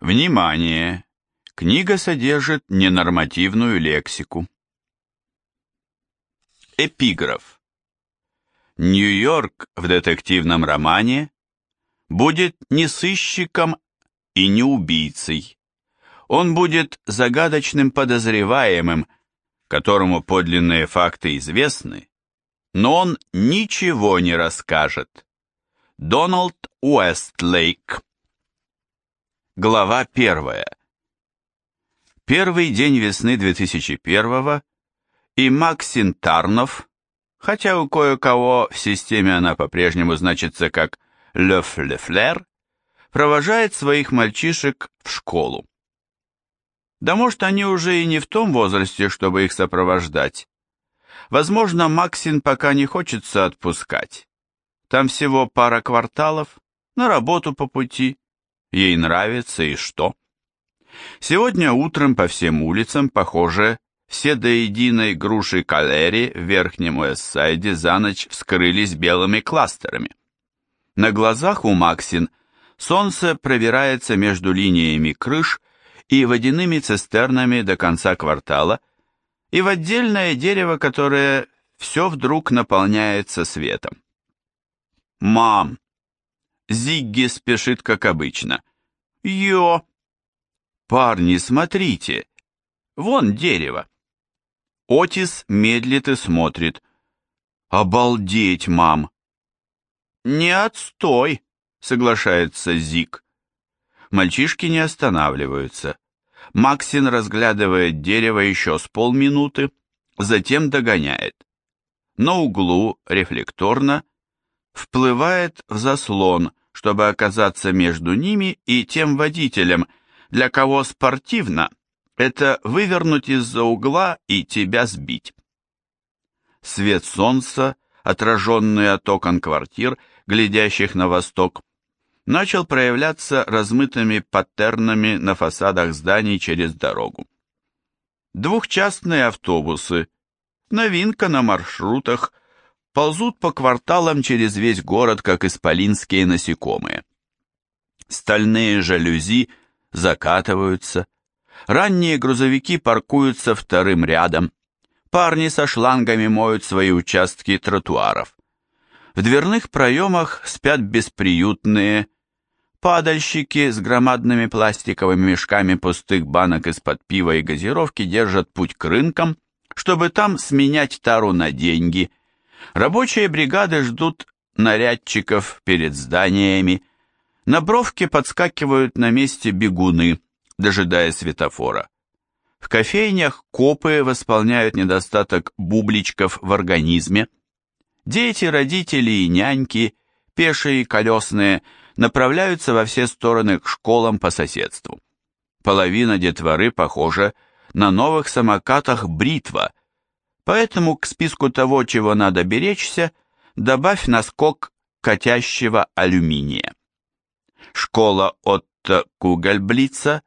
Внимание! Книга содержит ненормативную лексику. Эпиграф. Нью-Йорк в детективном романе будет не сыщиком и не убийцей. Он будет загадочным подозреваемым, которому подлинные факты известны, но он ничего не расскажет. Дональд Уэстлейк Глава первая. Первый день весны 2001 и Максин Тарнов, хотя у кое-кого в системе она по-прежнему значится как Лёф Лефлер, провожает своих мальчишек в школу. Да может, они уже и не в том возрасте, чтобы их сопровождать. Возможно, Максин пока не хочется отпускать. Там всего пара кварталов, на работу по пути, Ей нравится и что? Сегодня утром по всем улицам, похоже, все до единой груши калери в верхнем Уэссайде за ночь вскрылись белыми кластерами. На глазах у Максин солнце пробирается между линиями крыш и водяными цистернами до конца квартала, и в отдельное дерево, которое все вдруг наполняется светом. «Мам, Зигги спешит, как обычно. «Йо!» «Парни, смотрите! Вон дерево!» Отис медлит и смотрит. «Обалдеть, мам!» «Не отстой!» — соглашается Зиг. Мальчишки не останавливаются. Максин разглядывает дерево еще с полминуты, затем догоняет. На углу, рефлекторно, вплывает в заслон, чтобы оказаться между ними и тем водителем, для кого спортивно это вывернуть из-за угла и тебя сбить. Свет солнца, отраженный от окон квартир, глядящих на восток, начал проявляться размытыми паттернами на фасадах зданий через дорогу. Двухчастные автобусы, новинка на маршрутах, ползут по кварталам через весь город, как исполинские насекомые. Стальные жалюзи закатываются, ранние грузовики паркуются вторым рядом, парни со шлангами моют свои участки тротуаров. В дверных проемах спят бесприютные, падальщики с громадными пластиковыми мешками пустых банок из-под пива и газировки держат путь к рынкам, чтобы там сменять тару на деньги – Рабочие бригады ждут нарядчиков перед зданиями. На бровке подскакивают на месте бегуны, дожидая светофора. В кофейнях копы восполняют недостаток бубличков в организме. Дети, родители и няньки, пешие и колесные, направляются во все стороны к школам по соседству. Половина детворы похожа на новых самокатах «Бритва», Поэтому к списку того, чего надо беречься, добавь наскок катящего алюминия. Школа Отто Кугальблица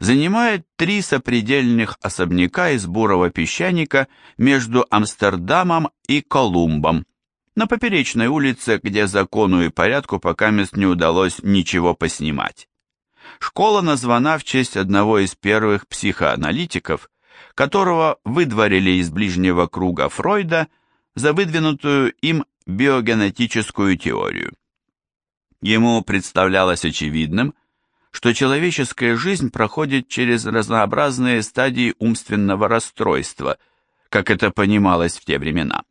занимает три сопредельных особняка из бурого песчаника между Амстердамом и Колумбом, на поперечной улице, где закону и порядку пока мест не удалось ничего поснимать. Школа названа в честь одного из первых психоаналитиков, которого выдворили из ближнего круга Фройда за выдвинутую им биогенетическую теорию. Ему представлялось очевидным, что человеческая жизнь проходит через разнообразные стадии умственного расстройства, как это понималось в те времена.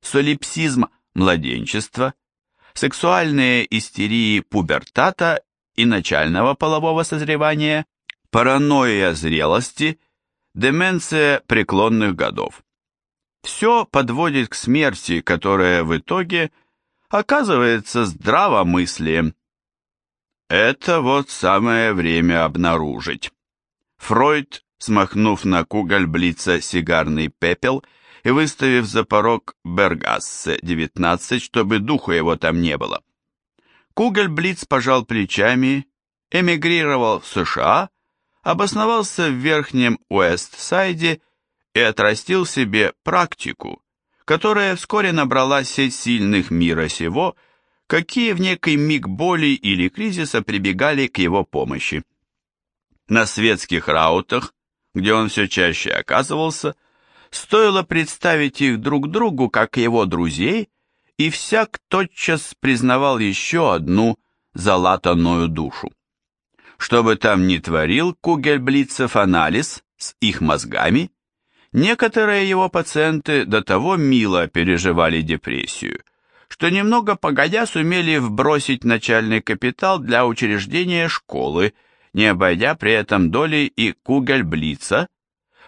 Солипсизм младенчества, сексуальные истерии пубертата и начального полового созревания, паранойя зрелости деменция преклонных годов. Все подводит к смерти, которая в итоге оказывается здравомыслием. Это вот самое время обнаружить. Фройд, смахнув на Кугальблица сигарный пепел и выставив за порог Бергассе 19, чтобы духу его там не было. Кугельблиц пожал плечами, эмигрировал в США обосновался в верхнем Уэст-Сайде и отрастил себе практику, которая вскоре набрала сеть сильных мира сего, какие в некий миг боли или кризиса прибегали к его помощи. На светских раутах, где он все чаще оказывался, стоило представить их друг другу как его друзей, и всяк тотчас признавал еще одну залатанную душу. Что бы там ни творил Кугельблицев анализ с их мозгами, некоторые его пациенты до того мило переживали депрессию, что немного погодя сумели вбросить начальный капитал для учреждения школы, не обойдя при этом доли и Кугельблица,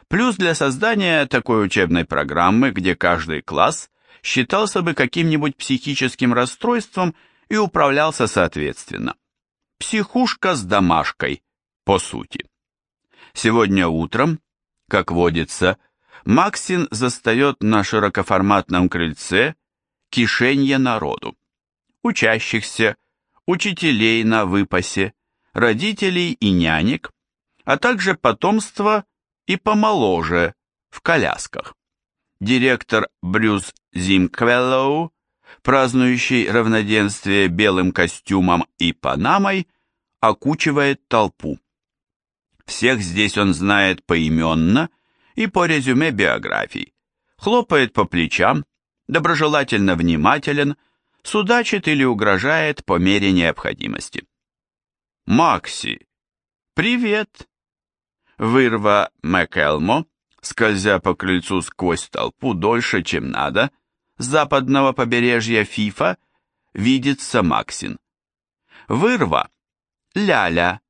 плюс для создания такой учебной программы, где каждый класс считался бы каким-нибудь психическим расстройством и управлялся соответственно. Психушка с домашкой, по сути. Сегодня утром, как водится, Максин застает на широкоформатном крыльце кишенье народу. Учащихся, учителей на выпасе, родителей и нянек, а также потомство и помоложе в колясках. Директор Брюс Зимквеллоу, празднующий равноденствие белым костюмом и панамой, окучивает толпу. Всех здесь он знает поименно и по резюме биографий, хлопает по плечам, доброжелательно внимателен, судачит или угрожает по мере необходимости. «Макси, привет!» Вырва Макэлмо, скользя по крыльцу сквозь толпу дольше, чем надо, западного побережья Фифа, видится Максин. Вырва – ляля,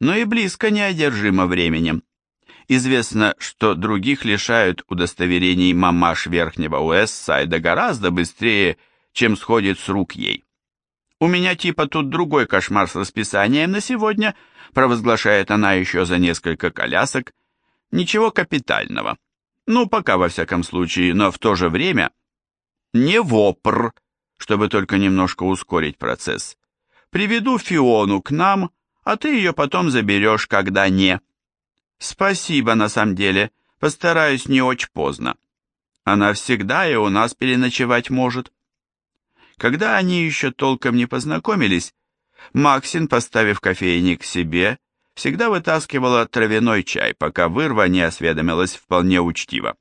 но и близко неодержимо временем. Известно, что других лишают удостоверений мамаш Верхнего Уэссайда гораздо быстрее, чем сходит с рук ей. «У меня типа тут другой кошмар с расписанием на сегодня», провозглашает она еще за несколько колясок. «Ничего капитального. Ну, пока во всяком случае, но в то же время не вопр, чтобы только немножко ускорить процесс. Приведу Фиону к нам, а ты ее потом заберешь, когда не». Спасибо, на самом деле. Постараюсь не очень поздно. Она всегда и у нас переночевать может. Когда они еще толком не познакомились, Максин, поставив кофейник себе, всегда вытаскивала травяной чай, пока вырва не осведомилась вполне учтиво.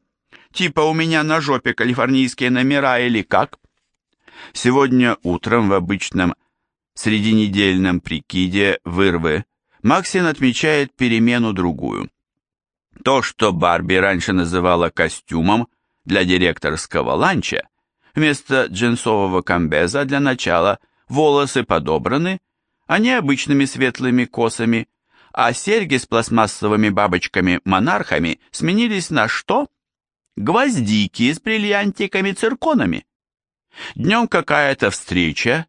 Типа у меня на жопе калифорнийские номера или как? Сегодня утром в обычном срединедельном прикиде вырвы Максин отмечает перемену-другую. То, что Барби раньше называла костюмом для директорского ланча, вместо джинсового комбеза для начала волосы подобраны, а не обычными светлыми косами, а серьги с пластмассовыми бабочками-монархами сменились на что? Гвоздики с бриллиантиками-цирконами. Днем какая-то встреча,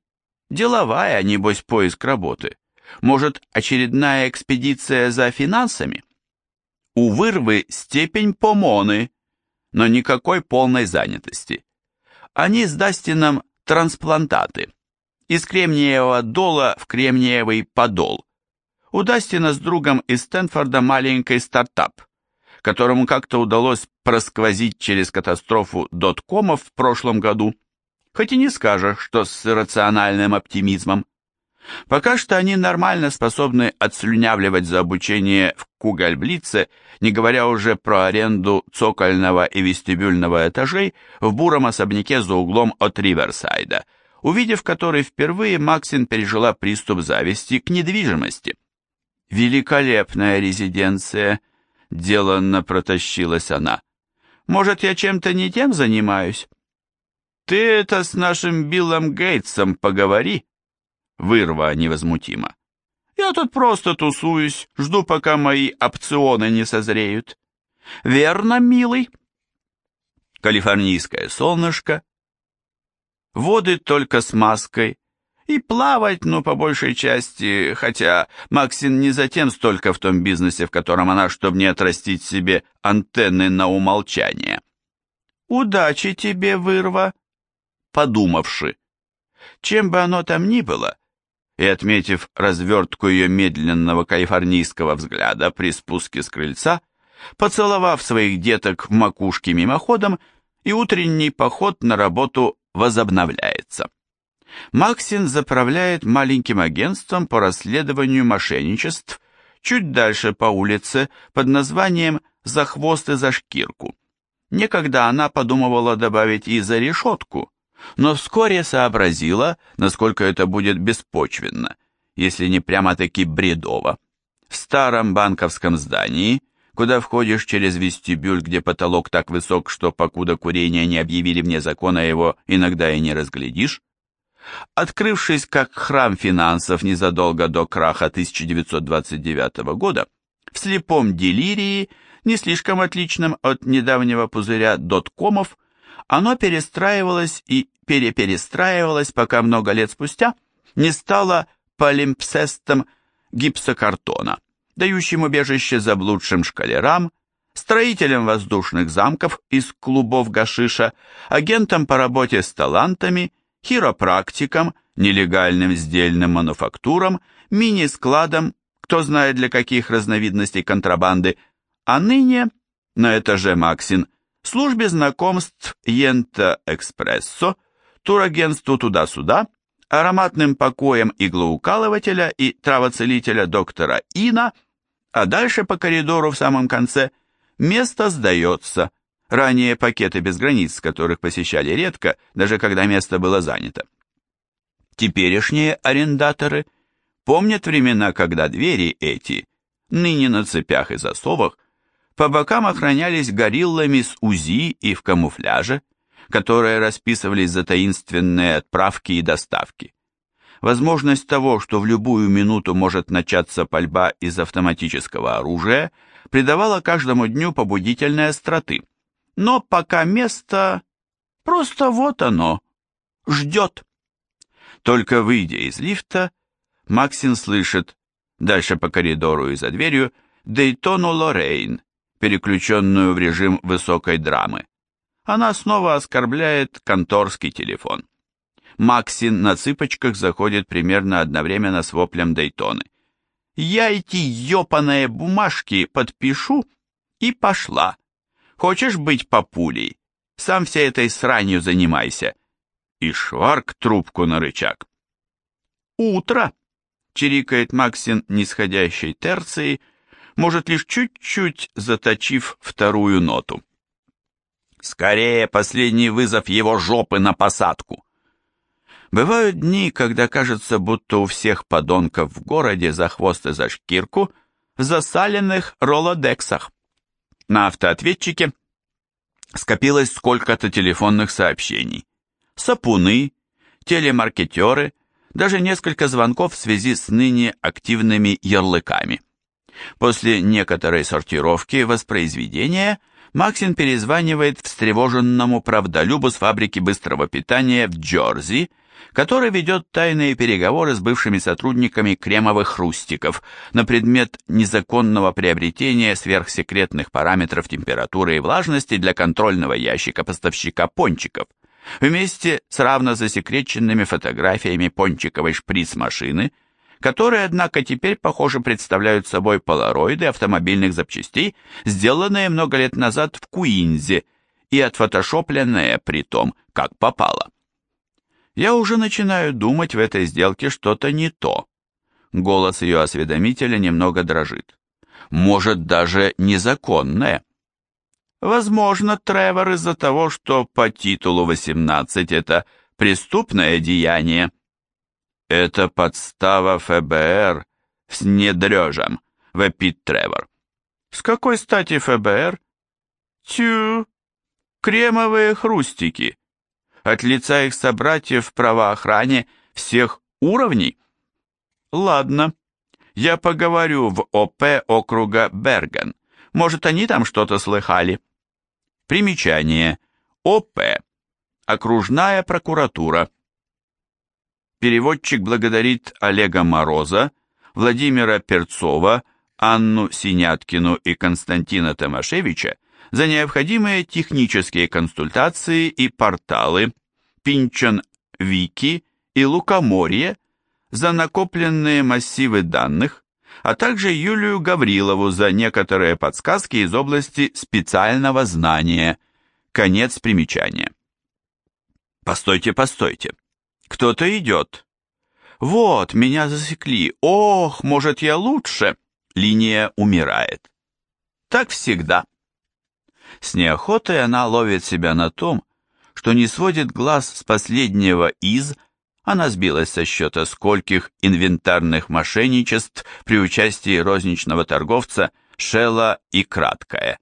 деловая, небось, поиск работы. Может, очередная экспедиция за финансами? У вырвы степень помоны, но никакой полной занятости. Они с Дастином трансплантаты. Из кремниевого дола в кремниевый подол. У Дастина с другом из Стэнфорда маленький стартап, которому как-то удалось просквозить через катастрофу доткомов в прошлом году, хоть и не скажешь, что с рациональным оптимизмом. Пока что они нормально способны отслюнявливать за обучение в Кугальблице, не говоря уже про аренду цокольного и вестибюльного этажей в буром особняке за углом от Риверсайда, увидев который впервые Максин пережила приступ зависти к недвижимости. «Великолепная резиденция!» — деланно протащилась она. «Может, я чем-то не тем занимаюсь?» «Ты это с нашим Биллом Гейтсом поговори», Вырва невозмутимо. Я тут просто тусуюсь, жду, пока мои опционы не созреют. Верно, милый? Калифорнийское солнышко, воды только с маской, и плавать, ну, по большей части, хотя Максин не затем столько в том бизнесе, в котором она, чтобы не отрастить себе антенны на умолчание. Удачи тебе, вырва, подумавши. Чем бы оно там ни было, и, отметив развертку ее медленного калифорнийского взгляда при спуске с крыльца, поцеловав своих деток в макушке мимоходом, и утренний поход на работу возобновляется. Максин заправляет маленьким агентством по расследованию мошенничеств чуть дальше по улице, под названием «За хвост и за шкирку». Некогда она подумывала добавить и «За решетку», но вскоре сообразила, насколько это будет беспочвенно, если не прямо-таки бредово. В старом банковском здании, куда входишь через вестибюль, где потолок так высок, что покуда курения не объявили вне закона его, иногда и не разглядишь, Открывшись как храм финансов незадолго до краха 1929 года, в слепом делирии, не слишком отличном от недавнего пузыря доткомов, оно перестраивалось и переперестраивалось, пока много лет спустя не стало полимпсестом гипсокартона, дающим убежище заблудшим шкалерам, строителем воздушных замков из клубов гашиша, агентом по работе с талантами хиропрактикам, нелегальным сдельным мануфактурам, мини-складам, кто знает для каких разновидностей контрабанды, а ныне, на этаже Максин, службе знакомств Йента Экспрессо, турагентству туда-сюда, ароматным покоем иглоукалывателя и травоцелителя доктора Ина, а дальше по коридору в самом конце место сдается – Ранее пакеты без границ, которых посещали редко, даже когда место было занято. Теперешние арендаторы помнят времена, когда двери эти, ныне на цепях и засовах, по бокам охранялись гориллами с УЗИ и в камуфляже, которые расписывались за таинственные отправки и доставки. Возможность того, что в любую минуту может начаться пальба из автоматического оружия, придавала каждому дню побудительной остроты, но пока место... Просто вот оно. Ждет. Только выйдя из лифта, Максин слышит, дальше по коридору и за дверью, Дейтону Лоррейн, переключенную в режим высокой драмы. Она снова оскорбляет конторский телефон. Максин на цыпочках заходит примерно одновременно с воплем Дейтоны. «Я эти ёпаные бумажки подпишу» и пошла. Хочешь быть папулей? Сам всей этой сранью занимайся. И шварк трубку на рычаг. Утро, чирикает Максин нисходящей терцией, может лишь чуть-чуть заточив вторую ноту. Скорее последний вызов его жопы на посадку. Бывают дни, когда кажется, будто у всех подонков в городе за хвост и за шкирку в засаленных ролодексах. На автоответчике скопилось сколько-то телефонных сообщений. Сапуны, телемаркетеры, даже несколько звонков в связи с ныне активными ярлыками. После некоторой сортировки воспроизведения Максин перезванивает встревоженному правдолюбу с фабрики быстрого питания в Джорзи который ведет тайные переговоры с бывшими сотрудниками кремовых хрустиков на предмет незаконного приобретения сверхсекретных параметров температуры и влажности для контрольного ящика поставщика пончиков, вместе с равно засекреченными фотографиями пончиковой шприц-машины, которые, однако, теперь, похоже, представляют собой полароиды автомобильных запчастей, сделанные много лет назад в Куинзе и отфотошопленные, при том, как попало. Я уже начинаю думать в этой сделке что-то не то. Голос ее осведомителя немного дрожит. Может, даже незаконное. Возможно, Тревор из-за того, что по титулу 18 это преступное деяние. Это подстава ФБР с недрежем, вопит Тревор. С какой стати ФБР? Тю, кремовые хрустики от лица их собратьев в правоохране всех уровней? Ладно, я поговорю в ОП округа Берген. Может, они там что-то слыхали? Примечание. ОП. Окружная прокуратура. Переводчик благодарит Олега Мороза, Владимира Перцова, Анну Синяткину и Константина Томашевича за необходимые технические консультации и порталы Пинчон Вики и Лукоморье за накопленные массивы данных, а также Юлию Гаврилову за некоторые подсказки из области специального знания. Конец примечания. Постойте, постойте. Кто-то идет. Вот, меня засекли. Ох, может я лучше? линия умирает. Так всегда. С неохотой она ловит себя на том, что не сводит глаз с последнего из, она сбилась со счета скольких инвентарных мошенничеств при участии розничного торговца Шелла и Краткое,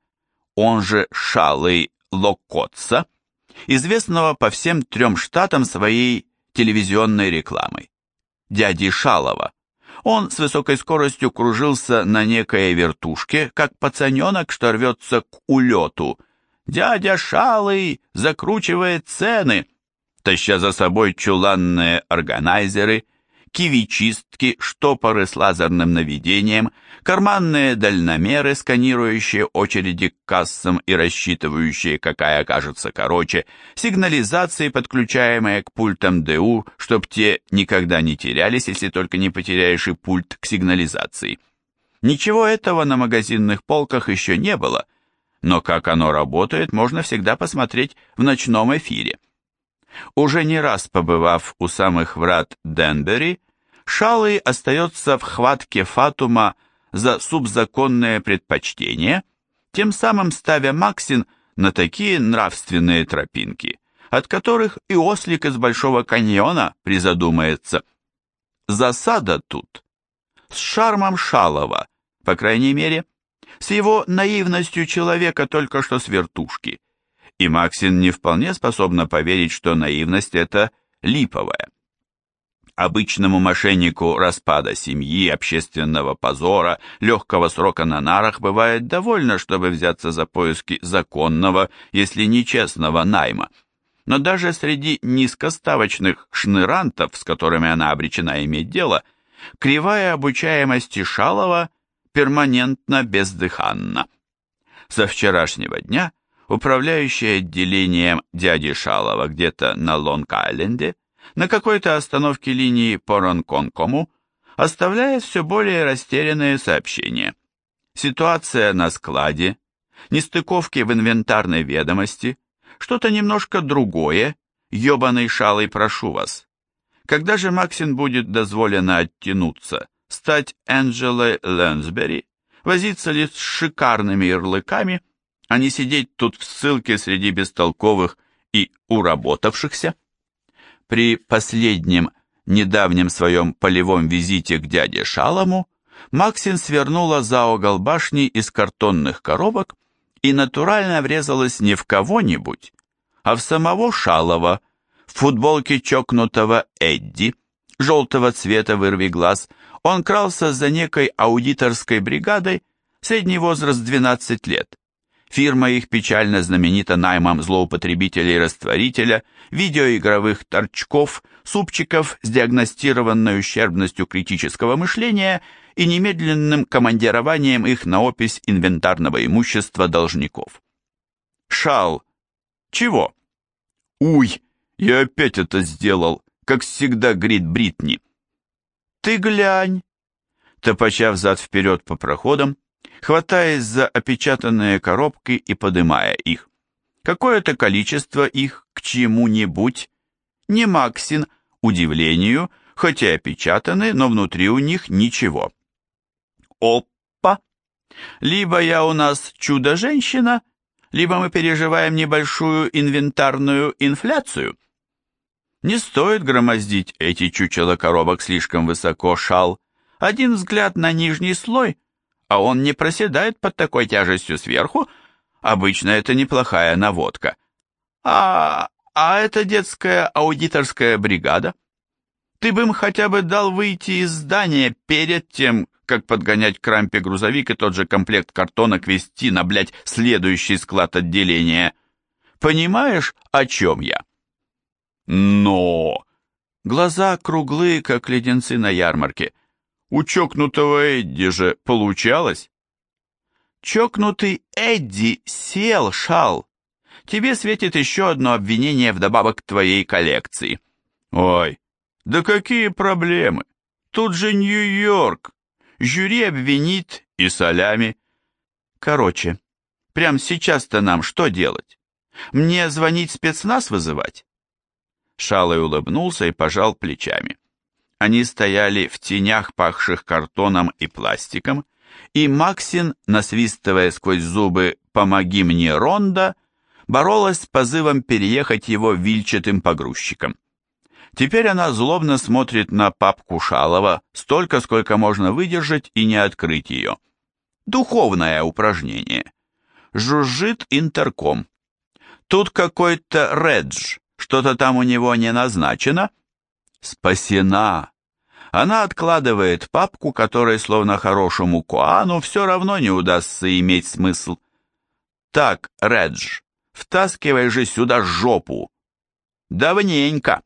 он же Шалый Локотца, известного по всем трем штатам своей телевизионной рекламой. Дяди Шалова. Он с высокой скоростью кружился на некой вертушке, как пацаненок, что рвется к улету. «Дядя Шалый закручивает цены!» таща за собой чуланные органайзеры, киви-чистки, штопоры с лазерным наведением, карманные дальномеры, сканирующие очереди к кассам и рассчитывающие, какая окажется короче, сигнализации, подключаемые к пультам ДУ, чтоб те никогда не терялись, если только не потеряешь и пульт к сигнализации. Ничего этого на магазинных полках еще не было, но как оно работает, можно всегда посмотреть в ночном эфире. Уже не раз побывав у самых врат Денбери, Шалый остается в хватке Фатума за субзаконное предпочтение, тем самым ставя Максин на такие нравственные тропинки, от которых и ослик из Большого каньона призадумается. Засада тут. С шармом Шалова, по крайней мере, с его наивностью человека только что с вертушки. И Максин не вполне способна поверить, что наивность это липовая. Обычному мошеннику распада семьи, общественного позора, легкого срока на нарах бывает довольно, чтобы взяться за поиски законного, если нечестного найма. Но даже среди низкоставочных шнырантов, с которыми она обречена иметь дело, кривая обучаемости Шалова перманентно бездыханна. Со вчерашнего дня управляющий отделением дяди Шалова где-то на Лонг-Айленде, на какой-то остановке линии по Ронконкому оставляет все более растерянные сообщения. Ситуация на складе, нестыковки в инвентарной ведомости, что-то немножко другое, ебаный шалый прошу вас. Когда же Максин будет дозволено оттянуться, стать Энджелой Лэнсбери, возиться ли с шикарными ярлыками, а не сидеть тут в ссылке среди бестолковых и уработавшихся? При последнем недавнем своем полевом визите к дяде Шалому Максин свернула за угол башни из картонных коробок и натурально врезалась не в кого-нибудь, а в самого Шалова, в футболке чокнутого Эдди, желтого цвета вырви глаз, он крался за некой аудиторской бригадой, средний возраст 12 лет. Фирма их печально знаменита наймом злоупотребителей растворителя, видеоигровых торчков, супчиков с диагностированной ущербностью критического мышления и немедленным командированием их на опись инвентарного имущества должников. Шал. Чего? Уй, я опять это сделал, как всегда грит Бритни. Ты глянь. Топача взад-вперед по проходам, хватаясь за опечатанные коробки и подымая их. Какое-то количество их к чему-нибудь, не Максин, удивлению, хотя опечатаны, но внутри у них ничего. Опа! Либо я у нас чудо-женщина, либо мы переживаем небольшую инвентарную инфляцию. Не стоит громоздить эти чучела коробок слишком высоко, шал. Один взгляд на нижний слой — а он не проседает под такой тяжестью сверху, обычно это неплохая наводка. А, а это детская аудиторская бригада? Ты бы им хотя бы дал выйти из здания перед тем, как подгонять к рампе грузовик и тот же комплект картонок везти на, блядь, следующий склад отделения. Понимаешь, о чем я? Но... Глаза круглые, как леденцы на ярмарке. У чокнутого Эдди же получалось. Чокнутый Эдди сел, шал. Тебе светит еще одно обвинение вдобавок к твоей коллекции. Ой, да какие проблемы? Тут же Нью-Йорк. Жюри обвинит и солями. Короче, прямо сейчас-то нам что делать? Мне звонить спецназ вызывать? Шалой улыбнулся и пожал плечами. Они стояли в тенях, пахших картоном и пластиком, и Максин, насвистывая сквозь зубы «Помоги мне, Ронда», боролась с позывом переехать его вильчатым погрузчиком. Теперь она злобно смотрит на папку Шалова столько, сколько можно выдержать и не открыть ее. Духовное упражнение. Жужжит интерком. Тут какой-то Редж, что-то там у него не назначено. Спасена. Она откладывает папку, которой, словно хорошему Коану, все равно не удастся иметь смысл. Так, Редж, втаскивай же сюда жопу. Давненько.